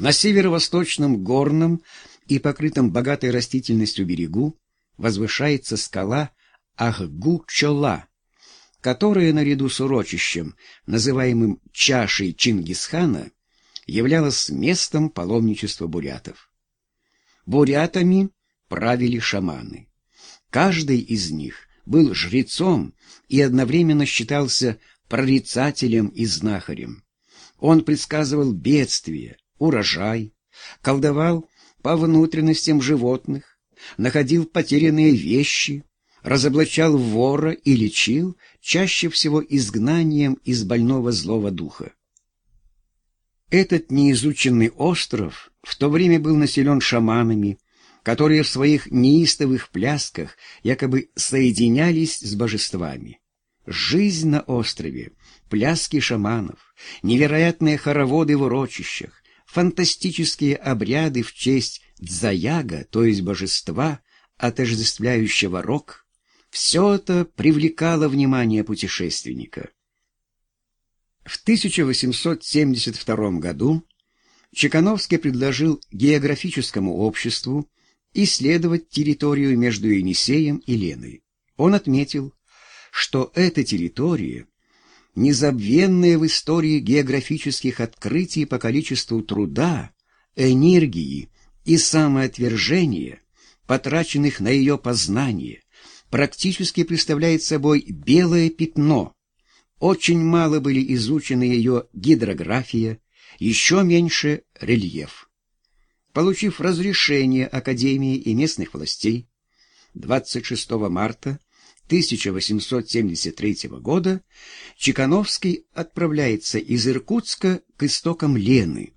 На северо-восточном горном и покрытом богатой растительностью берегу возвышается скала Ахгу-Чола, которая наряду с урочищем, называемым чашей Чингисхана, являлась местом паломничества бурятов. Бурятами правили шаманы. Каждый из них был жрецом и одновременно считался прорицателем и знахарем. Он предсказывал бедствия, урожай, колдовал по внутренностям животных, находил потерянные вещи, разоблачал вора и лечил чаще всего изгнанием из больного злого духа. Этот неизученный остров в то время был населен шаманами, которые в своих неистовых плясках якобы соединялись с божествами. Жизнь на острове, пляски шаманов, невероятные хороводы в урочищах, фантастические обряды в честь дзаяга, то есть божества, отождествляющего рок, все это привлекало внимание путешественника. В 1872 году Чекановский предложил географическому обществу исследовать территорию между Енисеем и Леной. Он отметил, что эта территория незабвенная в истории географических открытий по количеству труда, энергии и самоотвержения, потраченных на ее познание, практически представляет собой белое пятно. Очень мало были изучены ее гидрография, еще меньше рельеф получив разрешение Академии и местных властей, 26 марта 1873 года Чекановский отправляется из Иркутска к истокам Лены,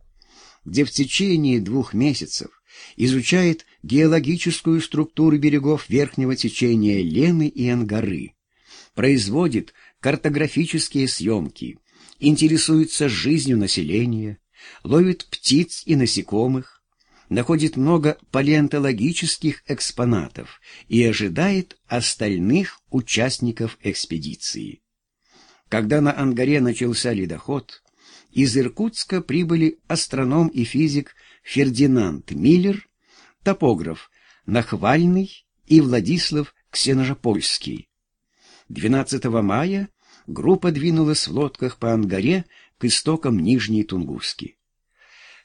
где в течение двух месяцев изучает геологическую структуру берегов верхнего течения Лены и Ангары, производит картографические съемки, интересуется жизнью населения, ловит птиц и насекомых, находит много палеонтологических экспонатов и ожидает остальных участников экспедиции. Когда на Ангаре начался ледоход, из Иркутска прибыли астроном и физик Фердинанд Миллер, топограф Нахвальный и Владислав Ксеножапольский. 12 мая группа двинулась в лодках по Ангаре к истокам Нижней Тунгуски.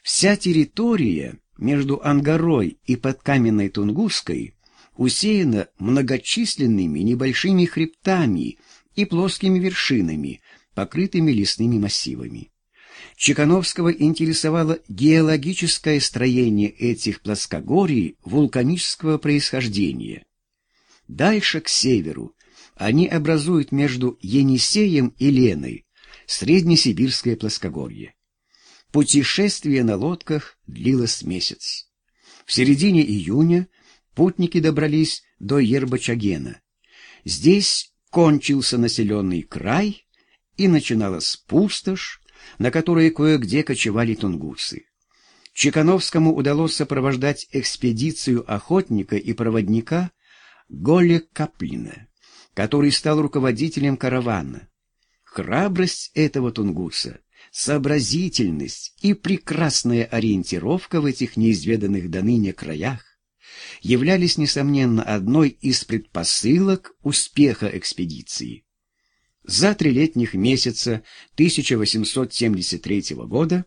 Вся территория между Ангарой и подкаменной Тунгусской усеяна многочисленными небольшими хребтами и плоскими вершинами, покрытыми лесными массивами. Чекановского интересовало геологическое строение этих плоскогорий вулканического происхождения. Дальше, к северу, они образуют между Енисеем и Леной Среднесибирское плоскогорье. Путешествие на лодках длилось месяц. В середине июня путники добрались до Ербачагена. Здесь кончился населенный край, и начиналась пустошь, на которой кое-где кочевали тунгусы. Чекановскому удалось сопровождать экспедицию охотника и проводника Голе Каплина, который стал руководителем каравана. Храбрость этого тунгуса сообразительность и прекрасная ориентировка в этих неизведанных до ныне краях являлись, несомненно, одной из предпосылок успеха экспедиции. За три летних месяца 1873 года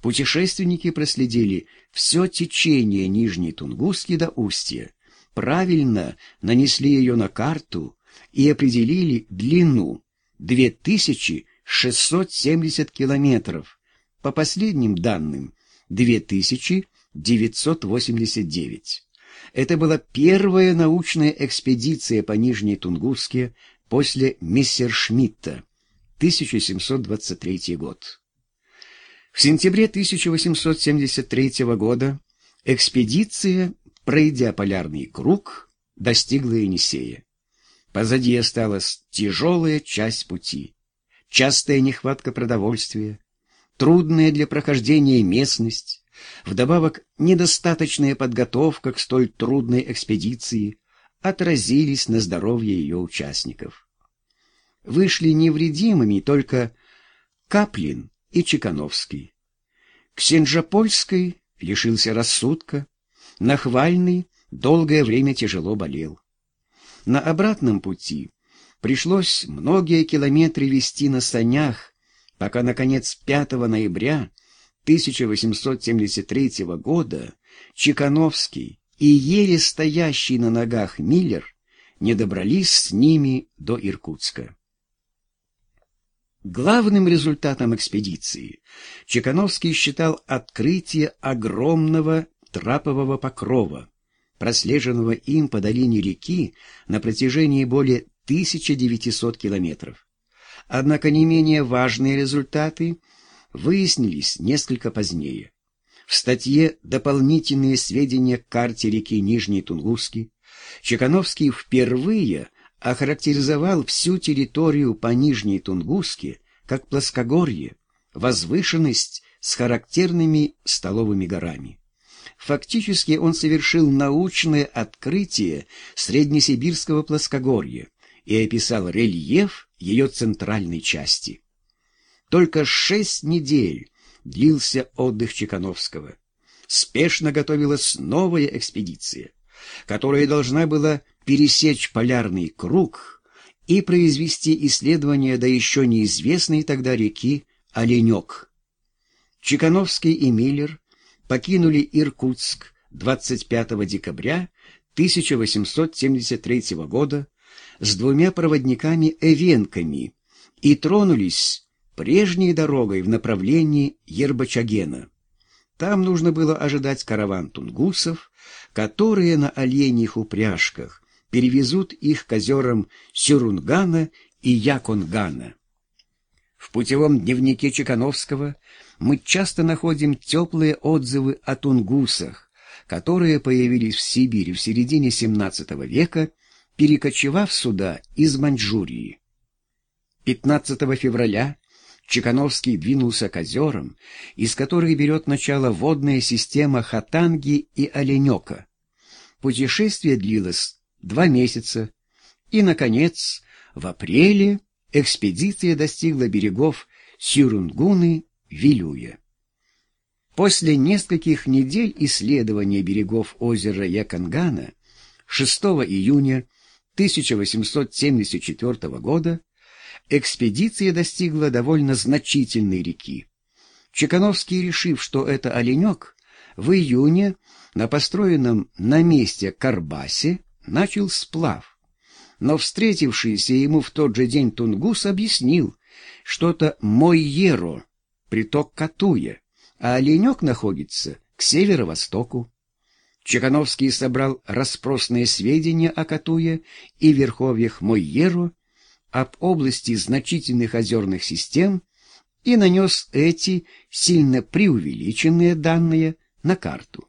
путешественники проследили все течение Нижней Тунгуски до устья, правильно нанесли ее на карту и определили длину 2000 670 километров, по последним данным 2989. Это была первая научная экспедиция по Нижней Тунгуске после Мессершмитта, 1723 год. В сентябре 1873 года экспедиция, пройдя полярный круг, достигла Енисея. Позади осталась тяжелая часть пути частая нехватка продовольствия, трудная для прохождения местность, вдобавок недостаточная подготовка к столь трудной экспедиции отразились на здоровье ее участников. Вышли невредимыми только Каплин и Чекановский. Ксенжапольской лишился рассудка, Нахвальный долгое время тяжело болел. На обратном пути пришлось многие километры вести на санях, пока, наконец, 5 ноября 1873 года Чекановский и еле стоящий на ногах Миллер не добрались с ними до Иркутска. Главным результатом экспедиции Чекановский считал открытие огромного трапового покрова, прослеженного им по долине реки на протяжении более 1900 километров. Однако не менее важные результаты выяснились несколько позднее. В статье «Дополнительные сведения к карте реки Нижний Тунгусский» Чекановский впервые охарактеризовал всю территорию по Нижней Тунгуске как плоскогорье, возвышенность с характерными столовыми горами. Фактически он совершил научное открытие Среднесибирского плоскогорья и описал рельеф ее центральной части. Только шесть недель длился отдых Чекановского. Спешно готовилась новая экспедиция, которая должна была пересечь полярный круг и произвести исследования до еще неизвестной тогда реки Оленек. Чекановский и Миллер покинули Иркутск 25 декабря 1873 года с двумя проводниками-эвенками и тронулись прежней дорогой в направлении Ербачагена. Там нужно было ожидать караван тунгусов, которые на оленьих упряжках перевезут их к озерам Сюрунгана и Яконгана. В путевом дневнике Чекановского мы часто находим теплые отзывы о тунгусах, которые появились в Сибири в середине XVII века, перекочевав сюда из Маньчжурии. 15 февраля Чекановский двинулся к озерам, из которых берет начало водная система Хатанги и Оленека. Путешествие длилось два месяца, и, наконец, в апреле экспедиция достигла берегов Сюрунгуны, Вилюя. После нескольких недель исследования берегов озера Якангана 6 июня 1874 года экспедиция достигла довольно значительной реки. Чекановский, решив, что это оленек, в июне на построенном на месте Карбасе начал сплав. Но встретившийся ему в тот же день Тунгус объяснил, что это Мойеро, приток Катуя, а оленек находится к северо-востоку. Чекановский собрал распросные сведения о Катуе и верховьях Мойеро, об области значительных озерных систем и нанес эти сильно преувеличенные данные на карту.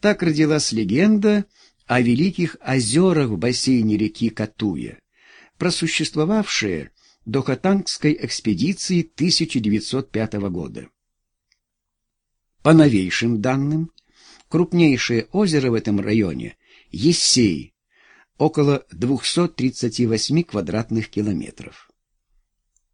Так родилась легенда о великих озерах в бассейне реки Катуя, просуществовавшая до Хатангской экспедиции 1905 года. По новейшим данным, крупнейшее озеро в этом районе – Ессей, около 238 квадратных километров.